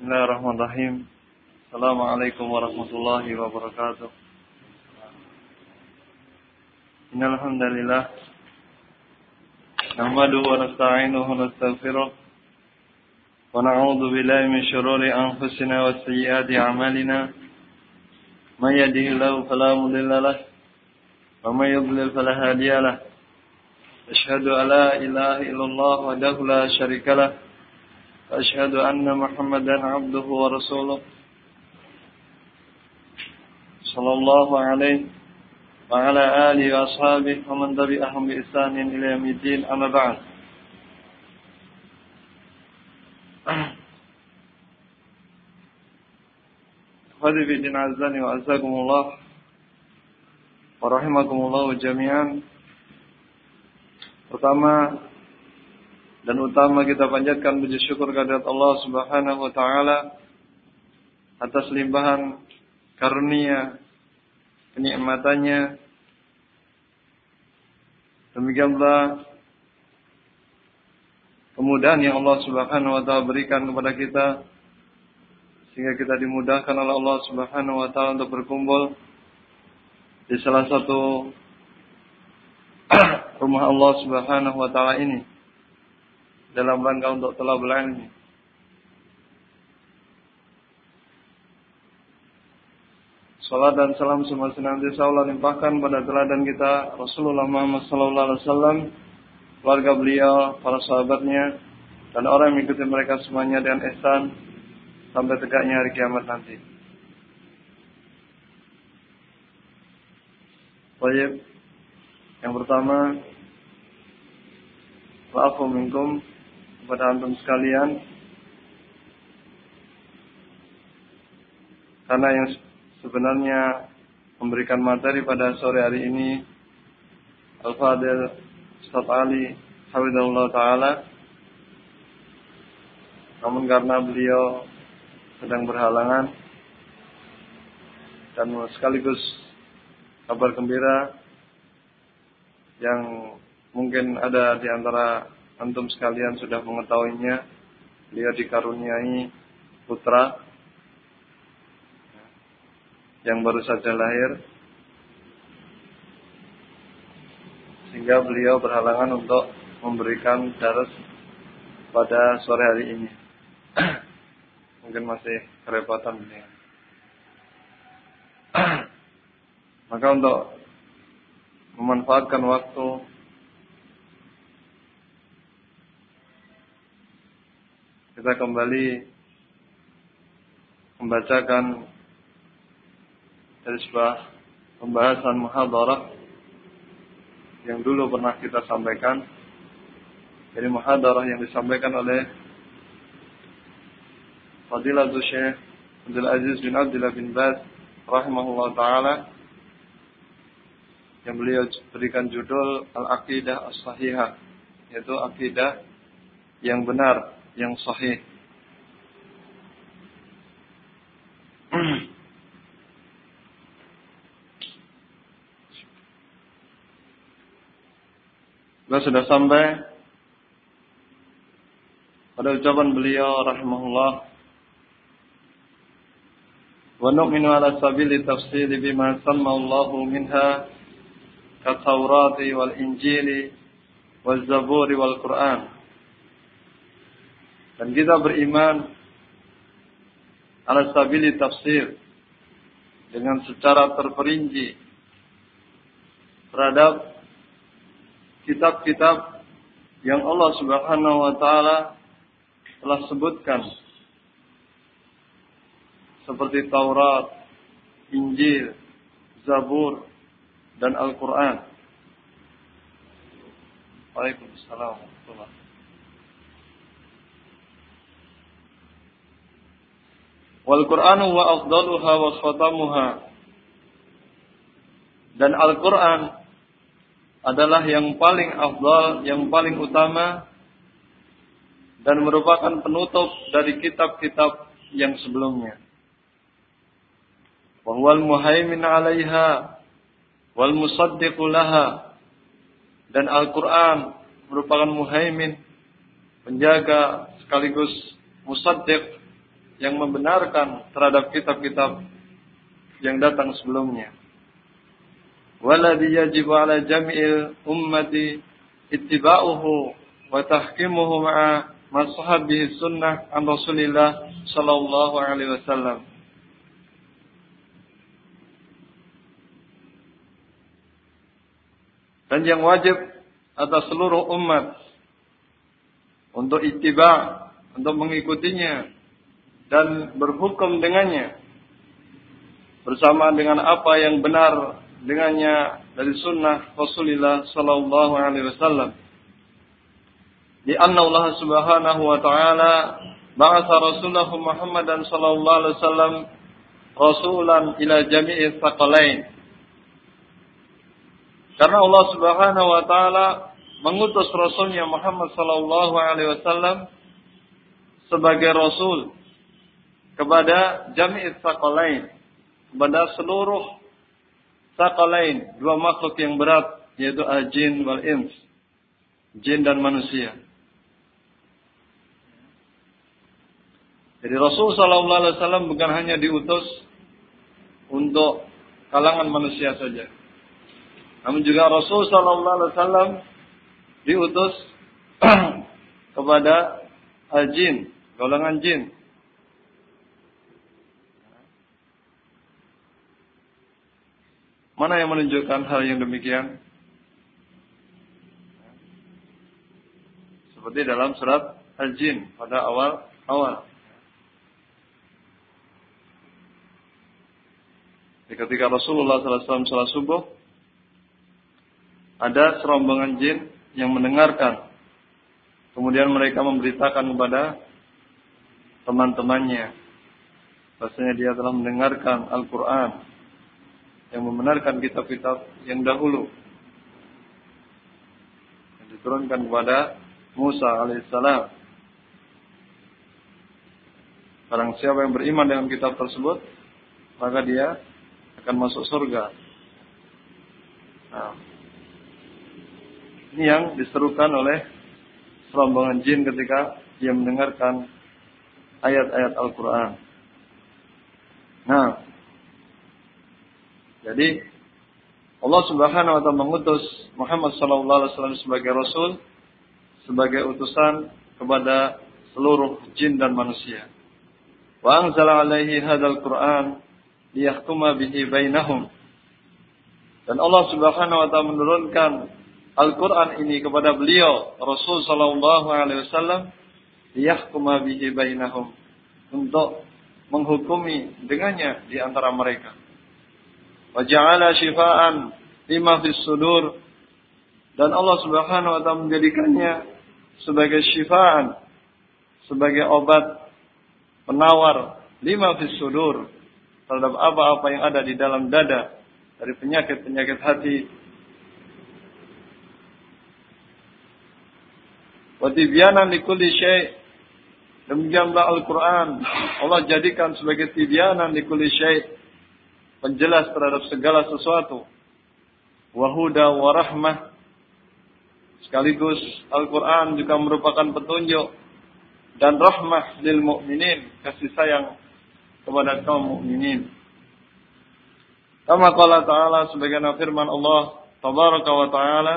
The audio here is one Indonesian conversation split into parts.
Bismillahirrahmanirrahim. Assalamualaikum warahmatullahi wabarakatuh. Innal nahmaduhu wa nasta'inuhu wa wa billahi min anfusina wa sayyiati a'malina. Wa yudlil ilaha illallah وأشهد أن محمدا عبده ورسوله صلى الله عليه وعلى آله وأصحابه ومن تبعهم بإحسان إلى يوم الدين أما بعد Hadi fi din azani wa azakumullah wa rahimakumullah jami'an. Pertama dan utama kita panjatkan puji syukur kehadirat Allah Subhanahu wa taala atas limpahan karunia kenikmatannya. Demikian pula kemudahan yang Allah Subhanahu wa taala berikan kepada kita sehingga kita dimudahkan oleh Allah Subhanahu wa taala untuk berkumpul di salah satu rumah Allah Subhanahu wa taala ini dalam rangka untuk telah ilmi. Salat dan salam semua senantiasa Allah limpahkan pada teladan kita Rasulullah Muhammad sallallahu alaihi wasallam, keluarga beliau, para sahabatnya dan orang yang mengikuti mereka semuanya dengan ihsan sampai tegaknya hari kiamat nanti. Baik. Yang pertama, Wa'afu kepada antum sekalian. Karena yang sebenarnya memberikan materi pada sore hari ini Al-Fadil Ustaz Ali Hafizahullah Ta'ala. Namun karena beliau sedang berhalangan dan sekaligus kabar gembira yang mungkin ada di antara antum sekalian sudah mengetahuinya. Beliau dikaruniai putra yang baru saja lahir. Sehingga beliau berhalangan untuk memberikan daras pada sore hari ini. Mungkin masih kerepotan beliau. Maka untuk memanfaatkan waktu kita kembali membacakan dari sebuah pembahasan muhadarah yang dulu pernah kita sampaikan. Jadi muhadarah yang disampaikan oleh Fadilatul Syekh Abdul Aziz bin Abdullah bin Baz rahimahullah taala yang beliau berikan judul Al-Aqidah As-Sahihah yaitu akidah yang benar yang sahih. Kita sudah sampai pada ucapan beliau rahimahullah wa nu'minu ala sabili tafsili bima samma Allahu minha kat-taurati wal injili wal zaburi wal Qur'an dan kita beriman ala sabili tafsir dengan secara terperinci terhadap kitab-kitab yang Allah Subhanahu wa taala telah sebutkan seperti Taurat, Injil, Zabur dan Al-Qur'an. Waalaikumsalam warahmatullahi Wal Qur'anu wa afdaluha wa khatamuha. Dan Al-Qur'an adalah yang paling afdal, yang paling utama dan merupakan penutup dari kitab-kitab yang sebelumnya. Wa muhaimin 'alaiha wal musaddiqu laha. Dan Al-Qur'an merupakan muhaimin, penjaga sekaligus musaddiq yang membenarkan terhadap kitab-kitab yang datang sebelumnya. Waladhi yajibu ala jami'il ummati ittiba'uhu wa tahkimuhu ma'a mashabihi sunnah an Rasulillah sallallahu alaihi wasallam. Dan yang wajib atas seluruh umat untuk ittiba, untuk mengikutinya dan berhukum dengannya bersama dengan apa yang benar dengannya dari sunnah Rasulullah sallallahu alaihi wasallam. Di anna Allah Subhanahu wa taala ba'atha Rasulullah Muhammadan sallallahu alaihi wasallam rasulan ila jami'i tsaqalain. Karena Allah Subhanahu wa taala mengutus rasulnya Muhammad sallallahu alaihi wasallam sebagai rasul kepada jami'i tsaqalain, kepada seluruh Sakalain, dua makhluk yang berat, yaitu al-jin wal ins. Jin dan manusia. Jadi Rasul Sallallahu Alaihi Wasallam bukan hanya diutus untuk kalangan manusia saja, namun juga Rasul Sallallahu Alaihi Wasallam diutus kepada al-jin, golongan jin. Mana yang menunjukkan hal yang demikian? Seperti dalam surat Al-Jin pada awal-awal. Ketika Rasulullah SAW salat subuh, ada serombongan jin yang mendengarkan. Kemudian mereka memberitakan kepada teman-temannya. Bahasanya dia telah mendengarkan Al-Quran yang membenarkan kitab-kitab yang dahulu yang diturunkan kepada Musa alaihissalam. Barang siapa yang beriman dengan kitab tersebut, maka dia akan masuk surga. Nah, ini yang diserukan oleh rombongan jin ketika dia mendengarkan ayat-ayat Al-Quran. Nah, jadi Allah Subhanahu wa taala mengutus Muhammad sallallahu alaihi wasallam sebagai rasul sebagai utusan kepada seluruh jin dan manusia. Wa anzala alaihi hadzal Qur'an liyahkuma bihi bainahum. Dan Allah Subhanahu wa taala menurunkan Al-Qur'an ini kepada beliau Rasul sallallahu alaihi wasallam liyahkuma bihi bainahum untuk menghukumi dengannya di antara mereka wa ja'ala shifaan lima fis sudur. Dan Allah Subhanahu wa taala menjadikannya sebagai syifaan sebagai obat penawar lima fis sudur terhadap apa-apa yang ada di dalam dada dari penyakit-penyakit hati. Wa tibyanan likulli syai' demikianlah Al-Quran. Allah jadikan sebagai tibyanan likulli syai' penjelas terhadap segala sesuatu. Wahuda warahmah. Sekaligus Al-Quran juga merupakan petunjuk dan rahmah lil mu'minin, kasih sayang kepada kaum mukminin. Kama qala ta'ala sebagaimana firman Allah tabaraka wa ta'ala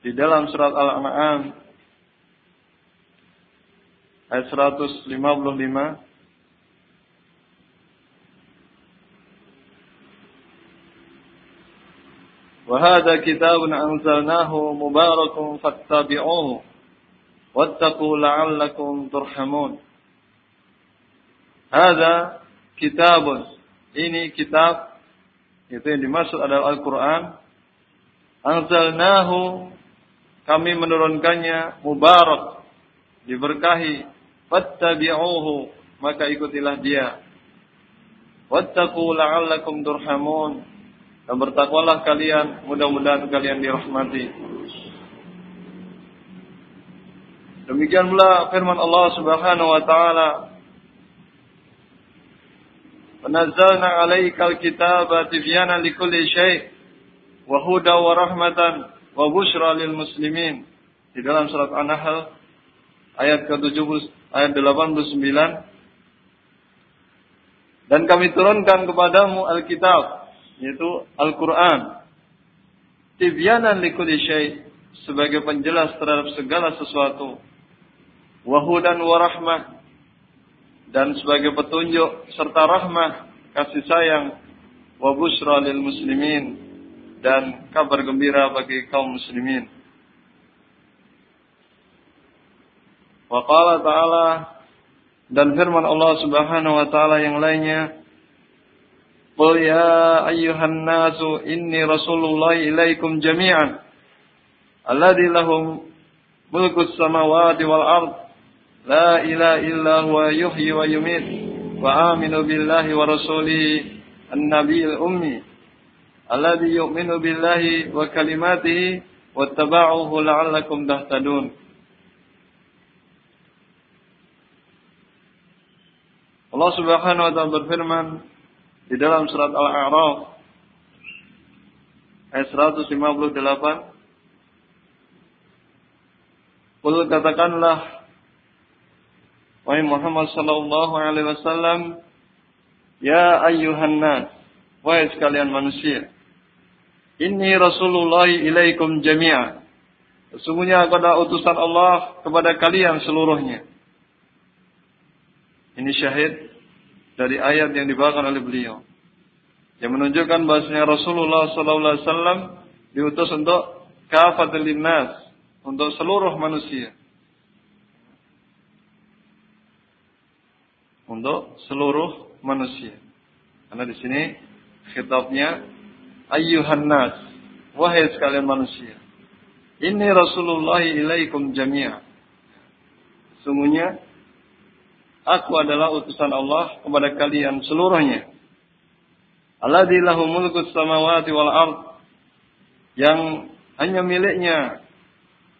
di dalam surat Al-An'am ayat 155 وهذا كتاب أنزلناه مبارك فاتبعوه واتقوا لعلكم ترحمون هذا كتاب ini kitab itu yang dimaksud adalah Al-Quran anzalnahu kami menurunkannya mubarak diberkahi fattabi'uhu maka ikutilah dia wattaqu la'allakum turhamun dan bertakwalah kalian, mudah-mudahan kalian dirahmati. Demikian pula firman Allah Subhanahu wa taala Nazzalna 'alaikal kitaba tibyanan likulli syai' wa huda wa rahmatan wa busyra lil muslimin. Di dalam surat An-Nahl ayat ke-70 ayat 89 dan kami turunkan kepadamu Alkitab yaitu Al-Qur'an. Tibyanan likulli syai sebagai penjelas terhadap segala sesuatu. Wahudan warahmah dan sebagai petunjuk serta rahmah kasih sayang. Wa busra lil muslimin. Dan kabar gembira bagi kaum muslimin. Wa qala ta'ala dan firman Allah Subhanahu wa taala yang lainnya Qul ya ayyuhan nasu inni rasulullah ilaikum jami'an alladzi lahum mulku samawati wal ard la ilaha illa huwa wa yumit wa aminu billahi wa rasulihi an-nabiyil ummi yu'minu billahi wa kalimatihi wattaba'uhu la'allakum tahtadun. Allah Subhanahu wa taala berfirman di dalam surat Al-A'raf ayat 158 Qul katakanlah wahai Muhammad sallallahu alaihi wasallam ya ayyuhan nas wahai sekalian manusia inni rasulullah ilaikum jami'a. Sesungguhnya aku adalah utusan Allah kepada kalian seluruhnya. Ini syahid dari ayat yang dibawakan oleh beliau. Yang menunjukkan bahasanya Rasulullah SAW diutus untuk kafatul linnas, untuk seluruh manusia. Untuk seluruh manusia. Karena di sini khitabnya ayyuhan nas, wahai sekalian manusia. Ini Rasulullah ilaikum jami'a. Sungguhnya Aku adalah utusan Allah kepada kalian seluruhnya. Alladzi lahu mulku samawati wal ard. Yang hanya miliknya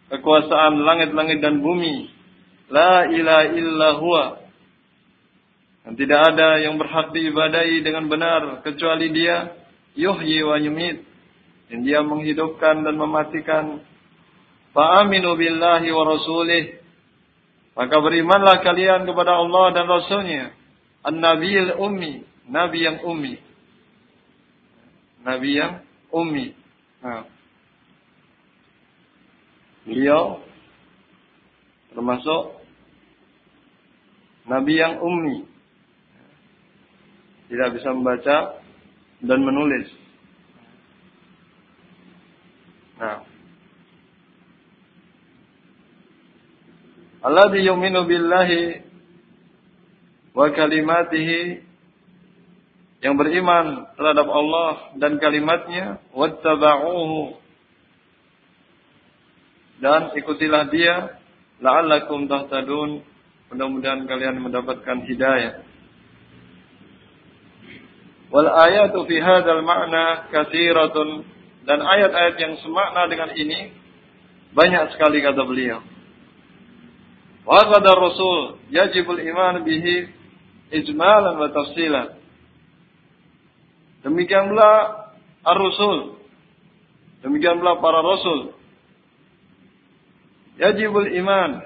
kekuasaan langit-langit dan bumi. La ilaha illa huwa. Dan tidak ada yang berhak diibadai dengan benar kecuali Dia. Yuhyi wa yumit. Yang Dia menghidupkan dan mematikan. Fa'aminu billahi wa rasulih maka berimanlah kalian kepada Allah dan Rasulnya. An-Nabiyil Ummi. Nabi yang ummi. Nabi yang ummi. Nah. Beliau termasuk Nabi yang ummi. Tidak bisa membaca dan menulis. Nah. Alladhi yu'minu billahi wa kalimatihi yang beriman terhadap Allah dan kalimatnya wattaba'uhu dan ikutilah dia la'allakum tahtadun mudah-mudahan kalian mendapatkan hidayah. Wal ayatu fi hadzal ma'na katsiratun dan ayat-ayat yang semakna dengan ini banyak sekali kata beliau وهكذا الرسول يجب الإيمان به إجمالا وتفصيلا demikian pula ar-rusul demikian pula para rasul yajibul iman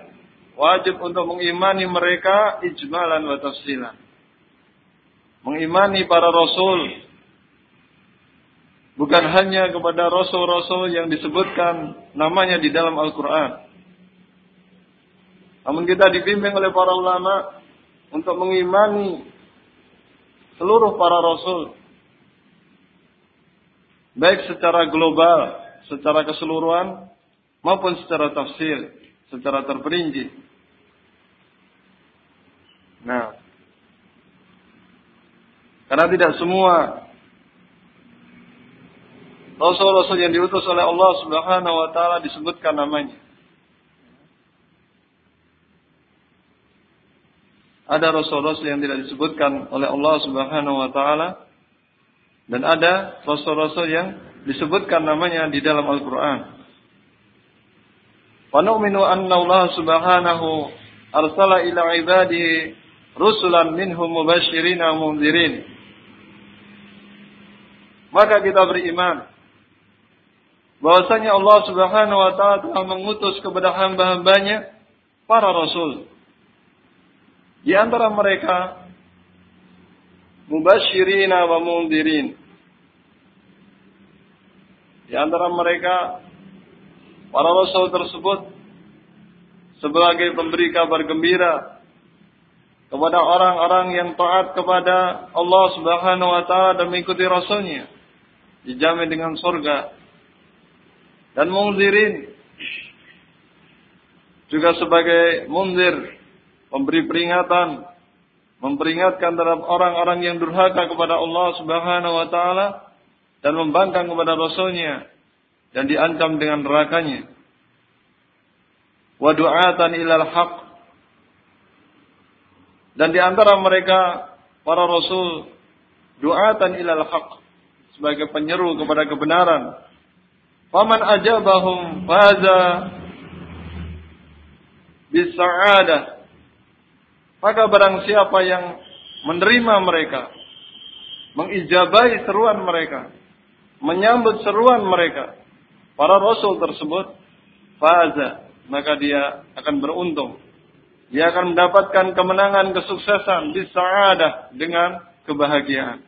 wajib untuk mengimani mereka ijmalan wa tafsilan mengimani para rasul bukan hanya kepada rasul-rasul yang disebutkan namanya di dalam Al-Qur'an namun kita dibimbing oleh para ulama untuk mengimani seluruh para rasul. Baik secara global, secara keseluruhan, maupun secara tafsir, secara terperinci. Nah, karena tidak semua rasul-rasul yang diutus oleh Allah Subhanahu wa taala disebutkan namanya. Ada rasul-rasul yang tidak disebutkan oleh Allah Subhanahu wa taala dan ada rasul-rasul yang disebutkan namanya di dalam Al-Qur'an. Wa nu'minu anna Allah Subhanahu arsala ila ibadihi rusulan minhum mubasysyirin wa mundzirin. Maka kita beriman bahwasanya Allah Subhanahu wa taala telah mengutus kepada hamba-hambanya para rasul Di antara mereka mubashirina wa mundirin. Di antara mereka para rasul tersebut sebagai pemberi kabar gembira kepada orang-orang yang taat kepada Allah Subhanahu wa taala dan mengikuti rasulnya dijamin dengan surga dan munzirin juga sebagai munzir memberi peringatan memperingatkan terhadap orang-orang yang durhaka kepada Allah Subhanahu wa taala dan membangkang kepada rasulnya dan diancam dengan nerakanya. Wa du'atan ilal haq. Dan di antara mereka para rasul du'atan ilal haq sebagai penyeru kepada kebenaran. Faman ajabahum faza bisa'adah. Maka barang siapa yang menerima mereka, mengijabai seruan mereka, menyambut seruan mereka, para rasul tersebut, faza, maka dia akan beruntung. Dia akan mendapatkan kemenangan, kesuksesan, bisa'adah dengan kebahagiaan.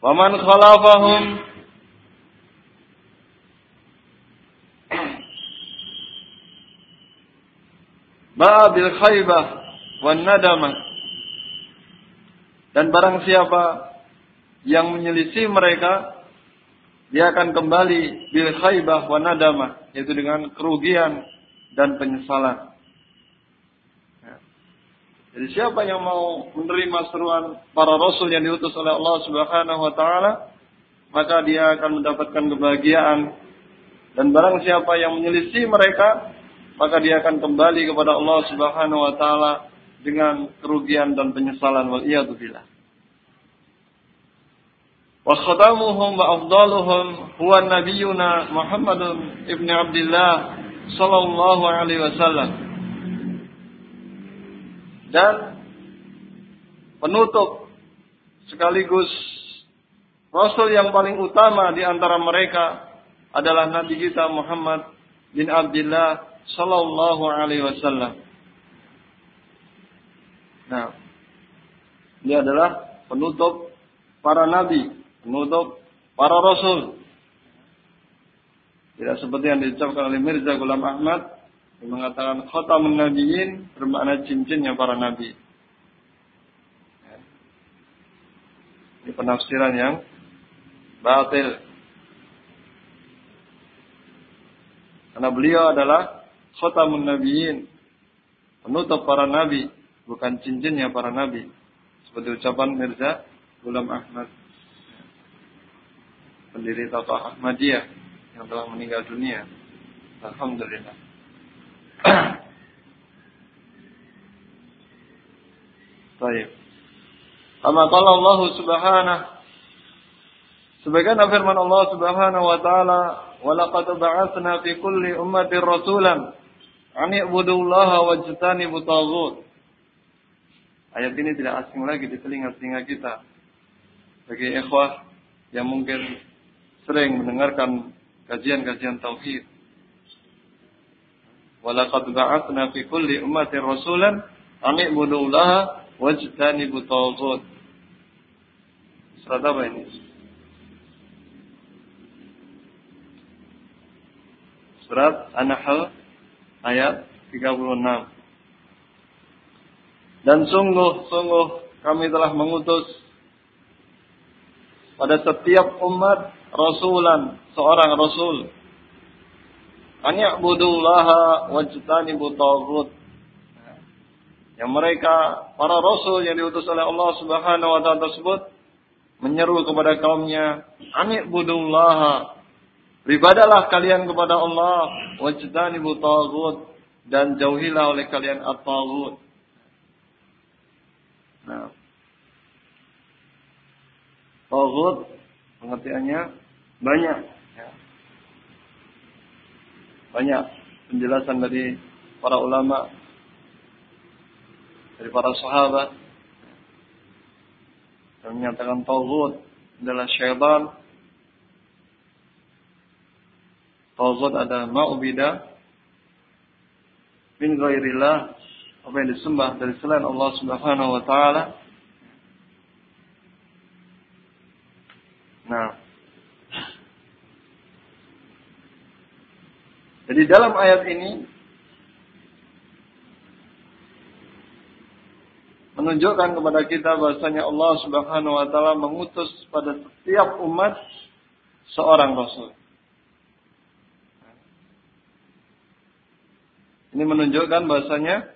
Waman khalafahum Ba'abil khaybah wan nadamah. Dan barang siapa yang menyelisih mereka, dia akan kembali bil khaybah wan nadamah, yaitu dengan kerugian dan penyesalan. Ya. Jadi siapa yang mau menerima seruan para rasul yang diutus oleh Allah Subhanahu wa taala, maka dia akan mendapatkan kebahagiaan. Dan barang siapa yang menyelisih mereka, maka dia akan kembali kepada Allah Subhanahu wa taala dengan kerugian dan penyesalan wal billah. Wa khatamuhum wa afdaluhum huwa nabiyuna Muhammadun ibn Abdullah sallallahu alaihi wasallam. Dan penutup sekaligus Rasul yang paling utama di antara mereka adalah Nabi kita Muhammad bin Abdullah Sallallahu Alaihi Wasallam. Nah, ini adalah penutup para nabi, penutup para rasul. Tidak seperti yang diucapkan oleh Mirza Ghulam Ahmad yang mengatakan khatamun nabiyyin bermakna cincinnya para nabi. Ini penafsiran yang batil. Karena beliau adalah khatamun nabiyyin. Penutup para nabi, bukan cincinnya para nabi. Seperti ucapan Mirza Gulam Ahmad. Pendiri tokoh Ahmadiyah yang telah meninggal dunia. Alhamdulillah. Baik. Qala Allah Subhanahu Sebagian firman Allah Subhanahu wa taala, "Wa laqad ba'atsna fi kulli ummatin rasulan Ani ibudullaha wajtanibu taghut. Ayat ini tidak asing lagi di telinga-telinga kita. Bagi ikhwah yang mungkin sering mendengarkan kajian-kajian tauhid. Walaqad ba'atsna fi kulli ummatin rasulan an ibudullaha wajtanibu taghut. Surat apa ini? Surat An-Nahl ayat 36. Dan sungguh-sungguh kami telah mengutus pada setiap umat rasulan, seorang rasul. An ya'budullaha wajtanibu taghut. Yang mereka para rasul yang diutus oleh Allah Subhanahu wa taala tersebut menyeru kepada kaumnya, "An ya'budullaha Beribadalah kalian kepada Allah wajtanibu taghut dan jauhilah oleh kalian at-taghut. Nah. Taghut pengertiannya banyak ya. Banyak penjelasan dari para ulama dari para sahabat yang menyatakan taghut adalah syaitan Tawzud ada ma'ubida min ghairillah apa yang disembah dari selain Allah Subhanahu wa taala. Nah. Jadi dalam ayat ini menunjukkan kepada kita bahasanya Allah Subhanahu wa taala mengutus pada setiap umat seorang rasul. Ini menunjukkan bahasanya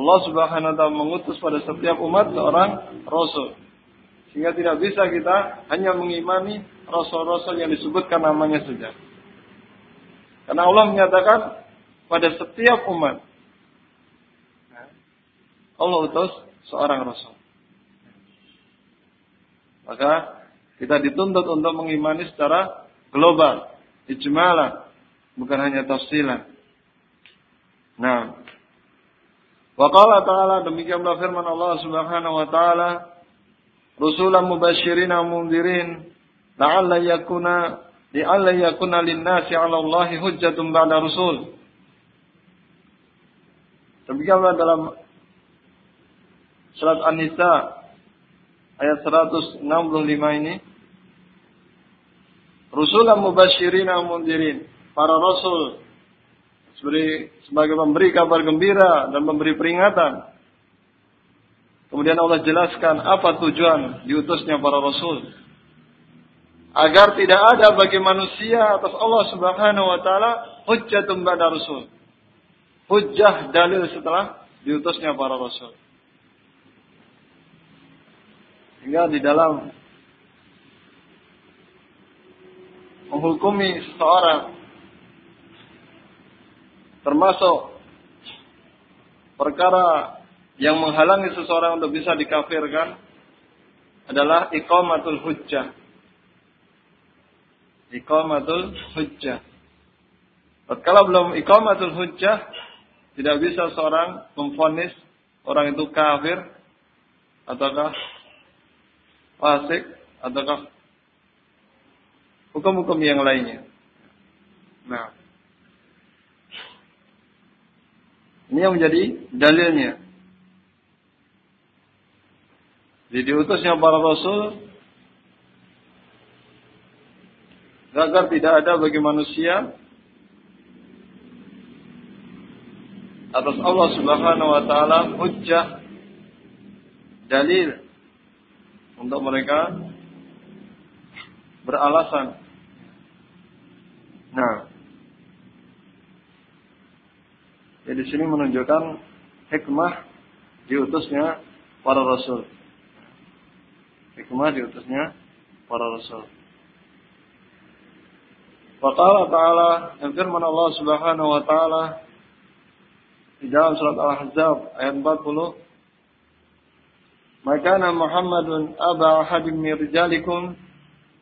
Allah Subhanahu wa taala mengutus pada setiap umat seorang rasul. Sehingga tidak bisa kita hanya mengimani rasul-rasul yang disebutkan namanya saja. Karena Allah menyatakan pada setiap umat Allah utus seorang rasul. Maka kita dituntut untuk mengimani secara global, ijmalah, bukan hanya tafsilan. Nah, Wa qala ta'ala demikianlah firman Allah Subhanahu wa taala rusulan mubasysyirin wa mundzirin yakuna li'alla yakuna lin-nasi 'ala Allahi hujjatun ba'da rusul. Demikianlah dalam surat An-Nisa ayat 165 ini Rusulan mubasysyirin wa mundzirin para rasul sebagai pemberi kabar gembira dan memberi peringatan. Kemudian Allah jelaskan apa tujuan diutusnya para rasul. Agar tidak ada bagi manusia atas Allah Subhanahu wa taala hujjatun ba'da rasul. Hujjah dalil setelah diutusnya para rasul. Hingga di dalam menghukumi seseorang termasuk perkara yang menghalangi seseorang untuk bisa dikafirkan adalah iqamatul hujjah. Iqamatul hujjah. Kalau belum iqamatul hujjah, tidak bisa seorang memfonis orang itu kafir ataukah fasik ataukah hukum-hukum yang lainnya. Nah, Ini yang menjadi dalilnya. Jadi diutusnya para rasul agar tidak ada bagi manusia atas Allah Subhanahu wa taala hujjah dalil untuk mereka beralasan. Nah, Jadi di sini menunjukkan hikmah diutusnya para rasul. Hikmah diutusnya para rasul. Wa qala ta'ala yang firman Allah Subhanahu wa taala di dalam surat Al-Ahzab ayat 40 Maka Muhammadun aba ahadim min rijalikum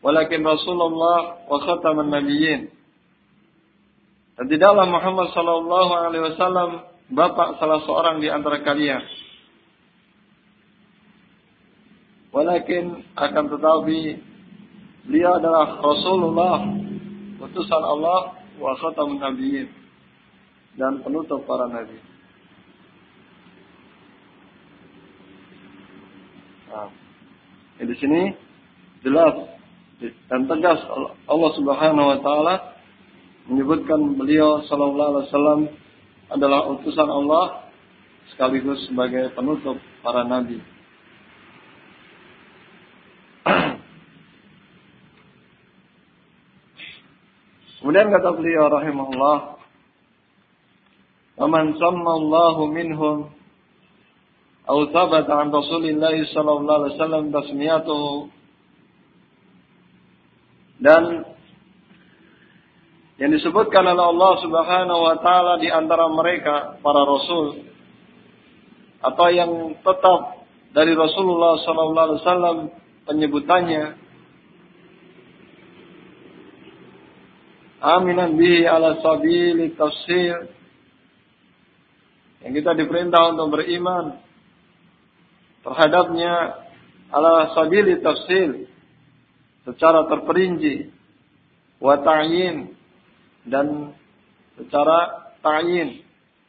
walakin Rasulullah wa khataman nabiyyin dan tidaklah Muhammad Sallallahu Alaihi Wasallam bapak salah seorang di antara kalian. Walakin akan tetapi beliau adalah Rasulullah, utusan Allah wa khatamun nabiyyin dan penutup para nabi. Nah, di sini jelas dan tegas Allah Subhanahu wa taala menyebutkan beliau sallallahu alaihi wasallam adalah utusan Allah sekaligus sebagai penutup para nabi. Kemudian kata beliau rahimahullah, "Waman sammallahu minhum aw thabata an Rasulillah sallallahu alaihi wasallam tasmiyatuhu" Dan yang disebutkan oleh Allah Subhanahu wa taala di antara mereka para rasul atau yang tetap dari Rasulullah sallallahu alaihi wasallam penyebutannya aminan bihi ala sabili tafsir. Yang kita diperintah untuk beriman terhadapnya ala sabili tafsir secara terperinci wa ta'yin dan secara ta'yin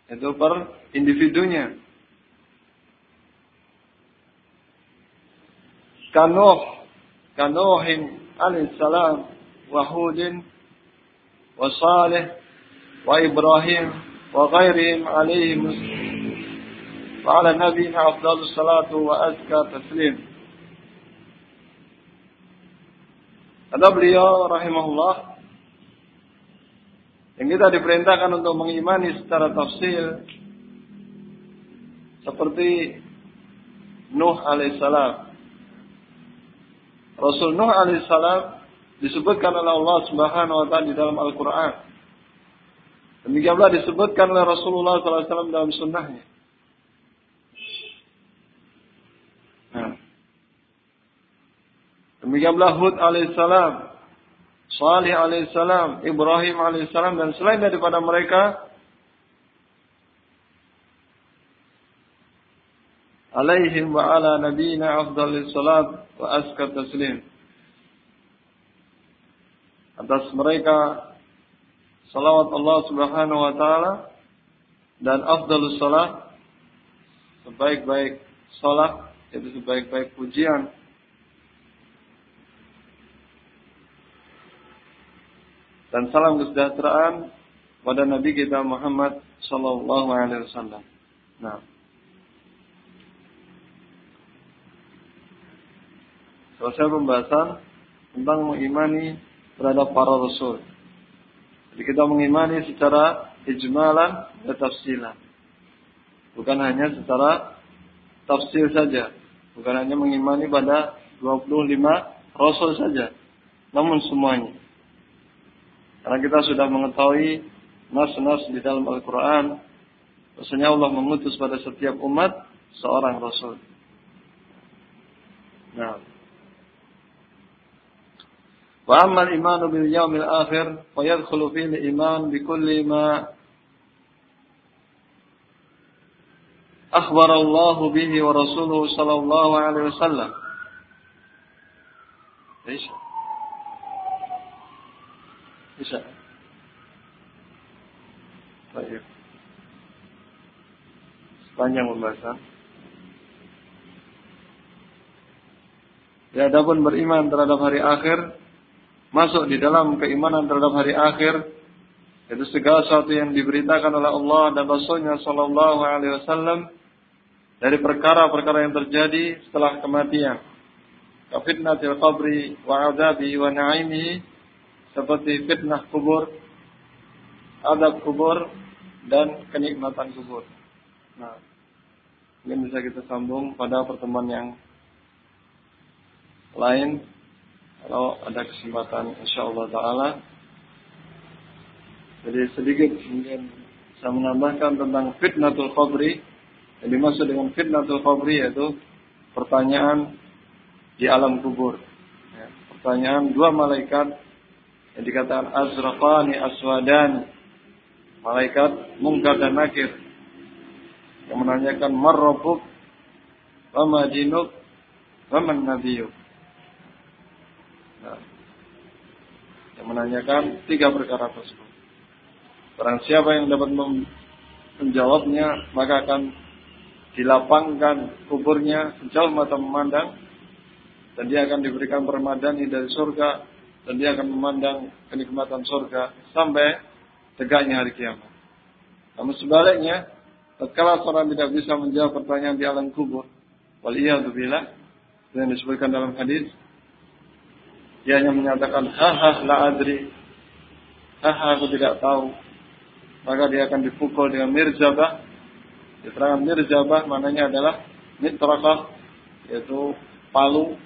Itu per individunya. Kanuh, Kanuhin alaihissalam, wa Hudin, wa Ibrahim, wa ghairihim alaihim wa ala nabiyina afdalus salatu wa azka taslim. Beliau rahimahullah yang kita diperintahkan untuk mengimani secara tafsir seperti Nuh alaihissalam. Rasul Nuh alaihissalam disebutkan oleh Allah Subhanahu wa taala di dalam Al-Qur'an. Demikian pula disebutkan oleh Rasulullah SAW dalam sunnahnya. Nah. Demikian pula Hud alaihissalam Salih alaihissalam, Ibrahim alaihissalam dan selain daripada mereka alaihim wa ala nabiyina afdalis salat wa aska taslim. Atas mereka salawat Allah Subhanahu wa taala dan afdalus salat sebaik-baik salat yaitu sebaik-baik pujian dan salam kesejahteraan pada Nabi kita Muhammad Sallallahu Alaihi Wasallam. Nah, selesai pembahasan tentang mengimani terhadap para rasul. Jadi kita mengimani secara ijmalan dan tafsilan. Bukan hanya secara tafsir saja. Bukan hanya mengimani pada 25 rasul saja. Namun semuanya. Karena kita sudah mengetahui nas-nas di dalam Al-Quran. Rasanya Allah mengutus pada setiap umat seorang Rasul. Nah. Wa amma al-imanu bil yaumil akhir fa yadkhulu fihi al-iman bi kulli ma akhbara Allah bihi wa rasuluhu sallallahu alaihi wasallam. Bisa. Bisa. Baik. Sepanjang pembahasan. Ya, adapun beriman terhadap hari akhir masuk di dalam keimanan terhadap hari akhir itu segala sesuatu yang diberitakan oleh Allah dan Rasulnya Shallallahu Alaihi Wasallam dari perkara-perkara yang terjadi setelah kematian. Kafitnatil qabri wa adabi wa naimihi seperti fitnah kubur, adab kubur, dan kenikmatan kubur. Nah, ini bisa kita sambung pada pertemuan yang lain kalau ada kesempatan insyaallah taala. Jadi sedikit mungkin saya menambahkan tentang fitnatul qabri. Yang dimaksud dengan fitnatul qabri yaitu pertanyaan di alam kubur. Ya, pertanyaan dua malaikat yang dikatakan azraqani aswadani. Malaikat mungkar dan nakir. Yang menanyakan marrabuk wa ma dinuk? Wa man nabiyuk? Nah, yang menanyakan tiga perkara tersebut. Barang siapa yang dapat menjawabnya maka akan dilapangkan kuburnya sejauh mata memandang dan dia akan diberikan permadani dari surga dan dia akan memandang kenikmatan surga sampai tegaknya hari kiamat. Namun sebaliknya, tatkala seorang tidak bisa menjawab pertanyaan di alam kubur, waliyadzubillah, yang disebutkan dalam hadis, dia hanya menyatakan, haha la adri, haha aku tidak tahu. Maka dia akan dipukul dengan mirzabah. Keterangan mirzabah maknanya adalah mitrakah, yaitu palu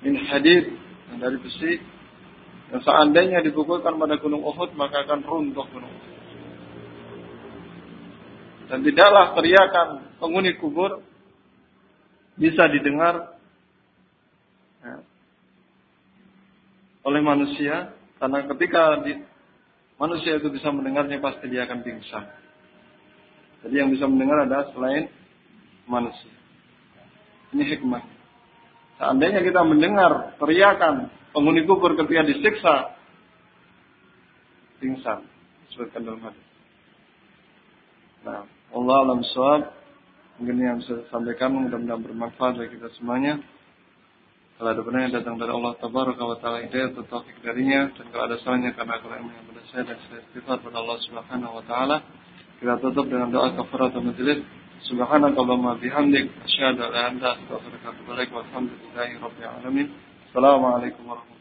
min hadid dari besi yang seandainya dipukulkan pada gunung Uhud maka akan runtuh gunung Uhud. Dan tidaklah teriakan penghuni kubur bisa didengar ya, oleh manusia karena ketika di, manusia itu bisa mendengarnya pasti dia akan pingsan. Jadi yang bisa mendengar adalah selain manusia. Ini hikmah. Seandainya kita mendengar teriakan penghuni kubur ketika disiksa, pingsan. Sebutkan dalam hadis. Nah, Allah alam suab. Mungkin yang saya sampaikan mudah-mudahan bermanfaat bagi kita semuanya. Kalau ada benar yang datang dari Allah Tabaraka wa Ta'ala hidayah atau taufik darinya dan kalau ada salahnya karena aku yang pada saya dan saya istighfar pada Allah Subhanahu wa taala. Kita tutup dengan doa kafaratul majelis. Subhanakallahumma bihamdik asyhadu an la ilaha illa anta astaghfiruka wa atubu ilaik. Walhamdulillahi rabbil alamin. Assalamualaikum warahmatullahi